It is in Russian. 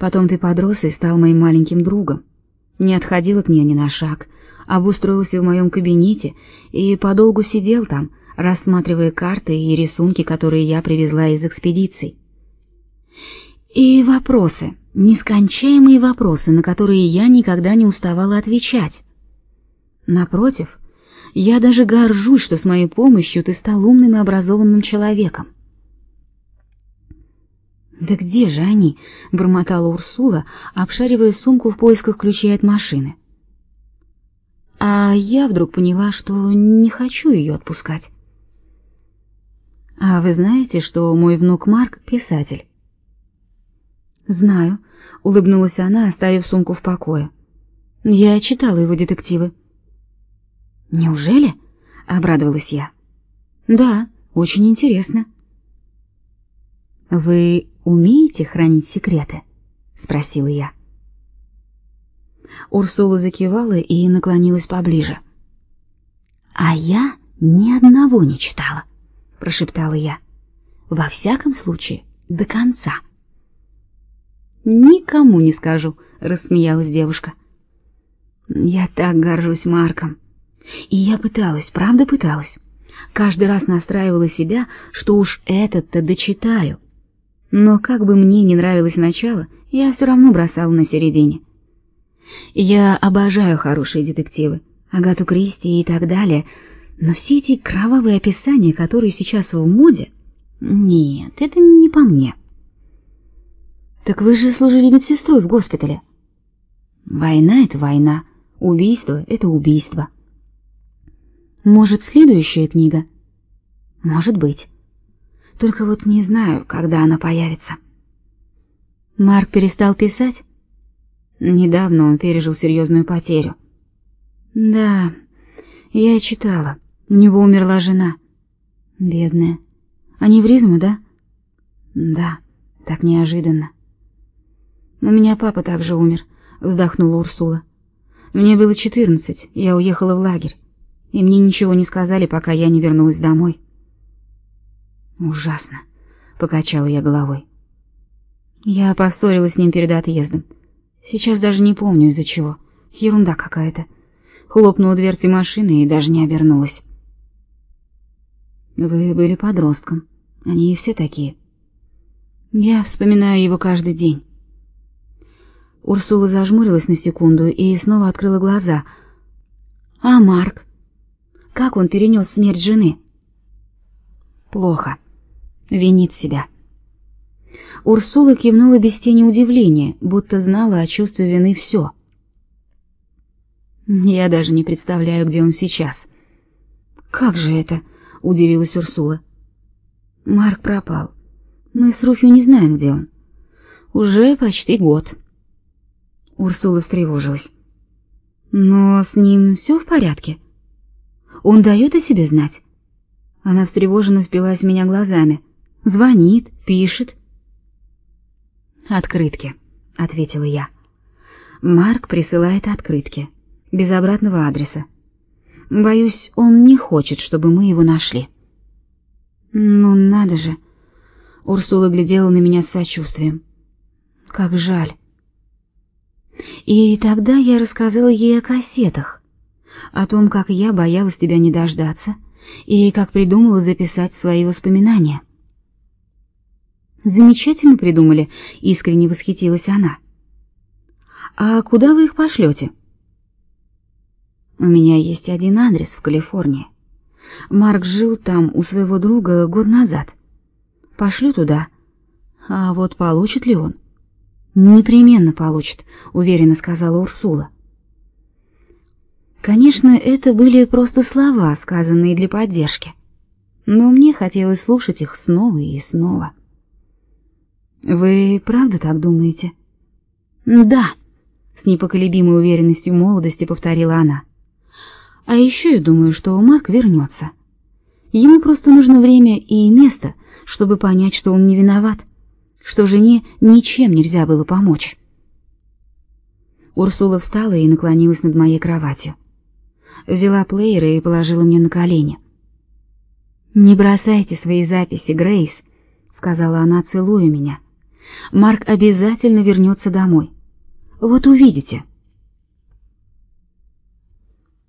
Потом ты подрос и стал моим маленьким другом. Не отходил от меня ни на шаг, обустроился в моем кабинете и подолгу сидел там, рассматривая карты и рисунки, которые я привезла из экспедиций. И вопросы, нескончаемые вопросы, на которые я никогда не уставала отвечать. Напротив, я даже горжусь, что с моей помощью ты стал умным и образованным человеком. Да где же они? бормотала Урсула, обшаривая сумку в поисках ключей от машины. А я вдруг поняла, что не хочу ее отпускать. А вы знаете, что мой внук Марк писатель? Знаю, улыбнулась она, оставив сумку в покое. Я читала его детективы. Неужели? обрадовалась я. Да, очень интересно. Вы умеете хранить секреты? спросила я. Урсула закивала и наклонилась поближе. А я ни одного не читала, прошептала я. Во всяком случае, до конца. Никому не скажу, рассмеялась девушка. Я так горжусь Марком. И я пыталась, правда пыталась. Каждый раз настраивала себя, что уж этот-то дочитаю. Но как бы мне не нравилось начало, я все равно бросала на середине. Я обожаю хорошие детективы, Агату Кристи и так далее, но все эти кровавые описания, которые сейчас в моде, нет, это не по мне. Так вы же служили медсестрой в госпитале. Война это война, убийство это убийство. Может, следующая книга? Может быть. Только вот не знаю, когда она появится. Марк перестал писать? Недавно он пережил серьезную потерю. Да, я читала. У него умерла жена. Бедная. Аневризма, да? Да, так неожиданно. У меня папа также умер, вздохнула Урсула. Мне было четырнадцать, я уехала в лагерь и мне ничего не сказали, пока я не вернулась домой. Ужасно, покачала я головой. Я поссорилась с ним перед отъездом. Сейчас даже не помню из-за чего. Ерунда какая-то. Хлопнула дверцей машины и даже не обернулась. Вы были подростком. Они и все такие. Я вспоминаю его каждый день. Урсула зажмурилась на секунду и снова открыла глаза. А Марк? Как он перенес смерть жены? Плохо. Винит себя. Урсула кивнула без тени удивления, будто знала о чувстве вины все. Я даже не представляю, где он сейчас. Как же это? удивилась Урсула. Марк пропал. Мы с Руфью не знаем, где он. Уже почти год. Урсула встревожилась. Но с ним все в порядке? Он дает о себе знать. Она встревоженно впилась в меня глазами. Звонит, пишет. Открытки, ответила я. Марк присылает открытки без обратного адреса. Боюсь, он не хочет, чтобы мы его нашли. Ну надо же. Урсула глядела на меня с сочувствием. Как жаль. И тогда я рассказала ей о кассетах о том, как я боялась тебя не дождаться и как придумала записать свои воспоминания. Замечательно придумали, искренне восхитилась она. А куда вы их пошлете? У меня есть один адрес в Калифорнии. Марк жил там у своего друга год назад. Пошлю туда. А вот получит ли он? Непременно получит, уверенно сказала Урсула. Конечно, это были просто слова, сказанные для поддержки. Но мне хотелось слушать их снова и снова. Вы правда так думаете? Да, с непоколебимой уверенностью молодости повторила она. А еще я думаю, что Марк вернется. Ему просто нужно время и место, чтобы понять, что он не виноват, что жене ничем нельзя было помочь. Урсула встала и наклонилась над моей кроватью взяла плеер и положила мне на колени. «Не бросайте свои записи, Грейс», — сказала она, целуя меня. Марк обязательно вернется домой. Вот увидите.